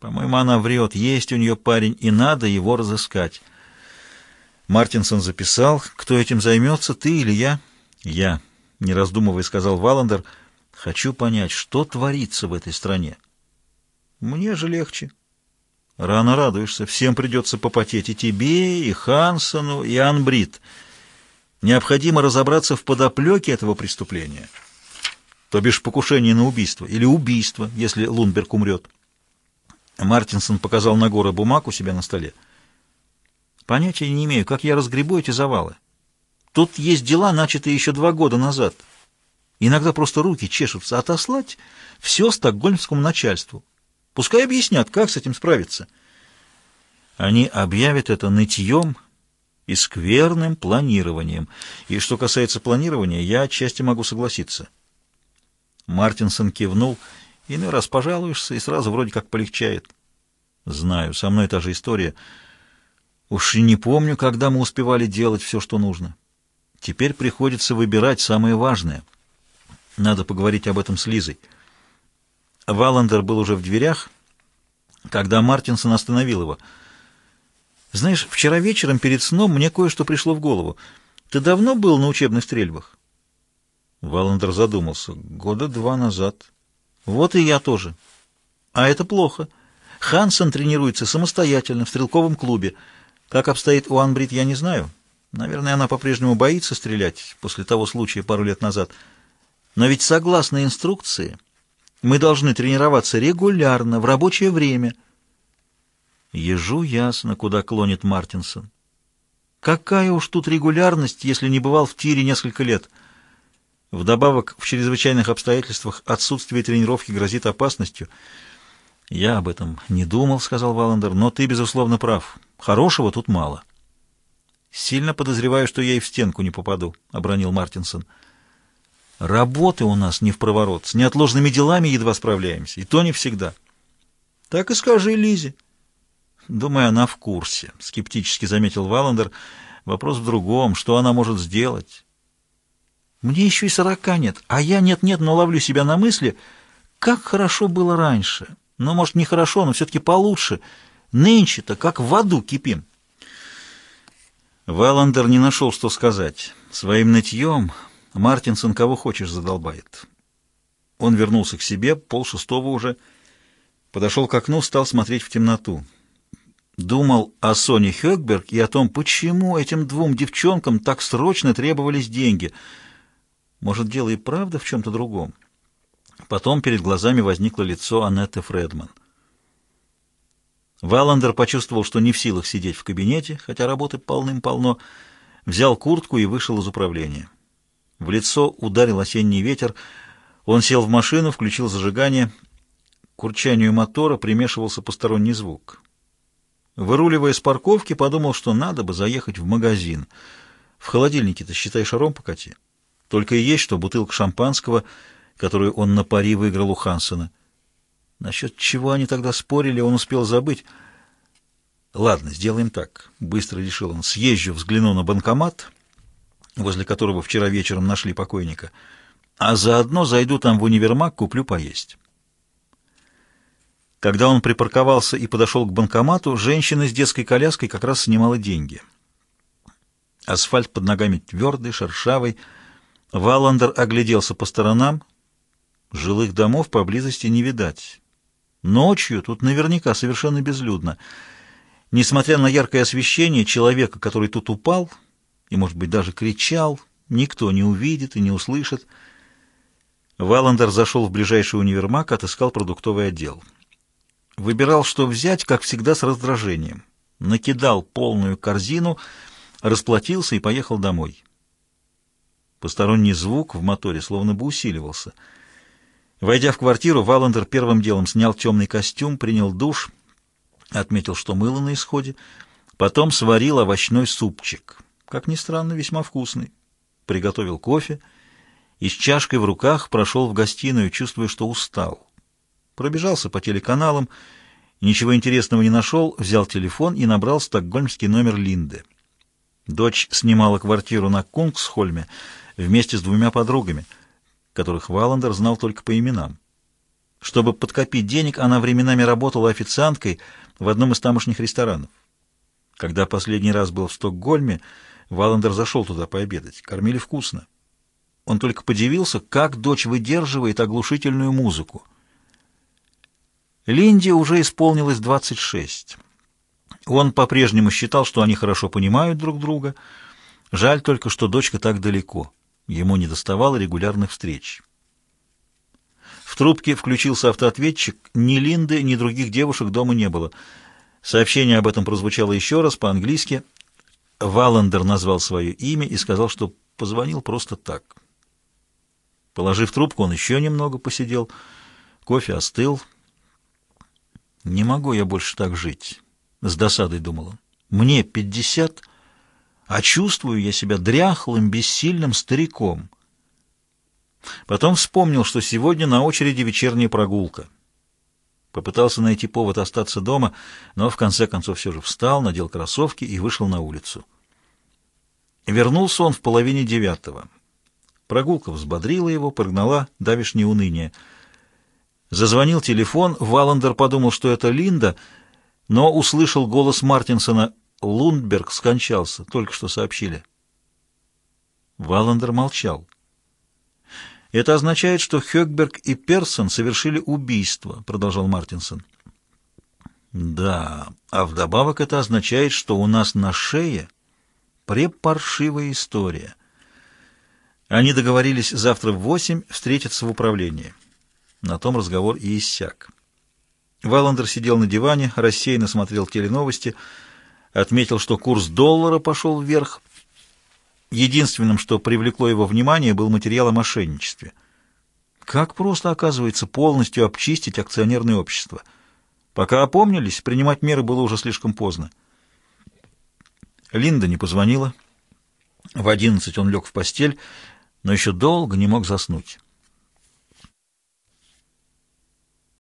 По-моему, она врет. Есть у нее парень, и надо его разыскать. Мартинсон записал. Кто этим займется, ты или я? Я, не раздумывая, сказал Валандер. Хочу понять, что творится в этой стране. Мне же легче. Рано радуешься. Всем придется попотеть. И тебе, и Хансону, и Анбрид. Необходимо разобраться в подоплеке этого преступления. То бишь покушение на убийство. Или убийство, если Лунберг умрет. Мартинсон показал на горы бумаг у себя на столе. Понятия не имею, как я разгребу эти завалы. Тут есть дела, начатые еще два года назад. Иногда просто руки чешутся отослать все стокгольмскому начальству. Пускай объяснят, как с этим справиться. Они объявят это нытьем и скверным планированием. И что касается планирования, я отчасти могу согласиться. Мартинсон кивнул. Иной раз пожалуешься, и сразу вроде как полегчает. Знаю, со мной та же история. Уж не помню, когда мы успевали делать все, что нужно. Теперь приходится выбирать самое важное. Надо поговорить об этом с Лизой. Валандер был уже в дверях, когда Мартинсон остановил его. «Знаешь, вчера вечером перед сном мне кое-что пришло в голову. Ты давно был на учебных стрельбах?» Валандер задумался. «Года два назад». «Вот и я тоже. А это плохо. Хансен тренируется самостоятельно в стрелковом клубе. Как обстоит у Анбрид, я не знаю. Наверное, она по-прежнему боится стрелять после того случая пару лет назад. Но ведь согласно инструкции...» Мы должны тренироваться регулярно, в рабочее время. Ежу ясно, куда клонит Мартинсон. Какая уж тут регулярность, если не бывал в тире несколько лет? Вдобавок, в чрезвычайных обстоятельствах отсутствие тренировки грозит опасностью. «Я об этом не думал», — сказал Валандер, — «но ты, безусловно, прав. Хорошего тут мало». «Сильно подозреваю, что я и в стенку не попаду», — обронил Мартинсон. Работы у нас не в проворот, с неотложными делами едва справляемся, и то не всегда. Так и скажи Лизе. Думаю, она в курсе, скептически заметил Валандер. Вопрос в другом, что она может сделать? Мне еще и сорока нет, а я нет-нет, но ловлю себя на мысли, как хорошо было раньше. Ну, может, не хорошо, но все-таки получше. Нынче-то как в аду кипим. Валандер не нашел, что сказать. Своим нытьем Мартинсон кого хочешь задолбает. Он вернулся к себе, полшестого уже, подошел к окну, стал смотреть в темноту. Думал о Соне Хёкберг и о том, почему этим двум девчонкам так срочно требовались деньги. Может, дело и правда в чем-то другом. Потом перед глазами возникло лицо Аннетты Фредман. Валандер почувствовал, что не в силах сидеть в кабинете, хотя работы полным-полно, взял куртку и вышел из управления. В лицо ударил осенний ветер. Он сел в машину, включил зажигание. К урчанию мотора примешивался посторонний звук. Выруливая с парковки, подумал, что надо бы заехать в магазин. В холодильнике-то, считай, шаром покати. Только и есть что бутылка шампанского, которую он на пари выиграл у Хансена. Насчет чего они тогда спорили, он успел забыть. «Ладно, сделаем так», — быстро решил он. «Съезжу, взгляну на банкомат» возле которого вчера вечером нашли покойника, а заодно зайду там в универмаг, куплю поесть. Когда он припарковался и подошел к банкомату, женщина с детской коляской как раз снимала деньги. Асфальт под ногами твердый, шершавый. Валандер огляделся по сторонам. Жилых домов поблизости не видать. Ночью тут наверняка совершенно безлюдно. Несмотря на яркое освещение, человека, который тут упал, и, может быть, даже кричал, никто не увидит и не услышит. Валандер зашел в ближайший универмаг, отыскал продуктовый отдел. Выбирал, что взять, как всегда, с раздражением. Накидал полную корзину, расплатился и поехал домой. Посторонний звук в моторе словно бы усиливался. Войдя в квартиру, Валандер первым делом снял темный костюм, принял душ, отметил, что мыло на исходе, потом сварил овощной супчик как ни странно, весьма вкусный. Приготовил кофе и с чашкой в руках прошел в гостиную, чувствуя, что устал. Пробежался по телеканалам, ничего интересного не нашел, взял телефон и набрал стокгольмский номер Линды. Дочь снимала квартиру на Кунгсхольме вместе с двумя подругами, которых Валандер знал только по именам. Чтобы подкопить денег, она временами работала официанткой в одном из тамошних ресторанов. Когда последний раз был в Стокгольме, Валандер зашел туда пообедать. Кормили вкусно. Он только подивился, как дочь выдерживает оглушительную музыку. Линде уже исполнилось 26. Он по-прежнему считал, что они хорошо понимают друг друга. Жаль только, что дочка так далеко. Ему не доставало регулярных встреч. В трубке включился автоответчик. Ни Линды, ни других девушек дома не было. Сообщение об этом прозвучало еще раз по-английски. Валандер назвал свое имя и сказал, что позвонил просто так. Положив трубку, он еще немного посидел. Кофе остыл. «Не могу я больше так жить», — с досадой думал он. «Мне пятьдесят, а чувствую я себя дряхлым, бессильным стариком». Потом вспомнил, что сегодня на очереди вечерняя прогулка. Попытался найти повод остаться дома, но в конце концов все же встал, надел кроссовки и вышел на улицу. Вернулся он в половине девятого. Прогулка взбодрила его, прогнала давишнее уныние. Зазвонил телефон, Валандер подумал, что это Линда, но услышал голос Мартинсона «Лундберг скончался», только что сообщили. Валандер молчал. «Это означает, что Хёкберг и Персон совершили убийство», — продолжал Мартинсон. «Да, а вдобавок это означает, что у нас на шее препаршивая история». Они договорились завтра в восемь встретиться в управлении. На том разговор и иссяк. Валандер сидел на диване, рассеянно смотрел теленовости, отметил, что курс доллара пошел вверх, Единственным, что привлекло его внимание, был материал о мошенничестве. Как просто, оказывается, полностью обчистить акционерное общество. Пока опомнились, принимать меры было уже слишком поздно. Линда не позвонила. В одиннадцать он лег в постель, но еще долго не мог заснуть.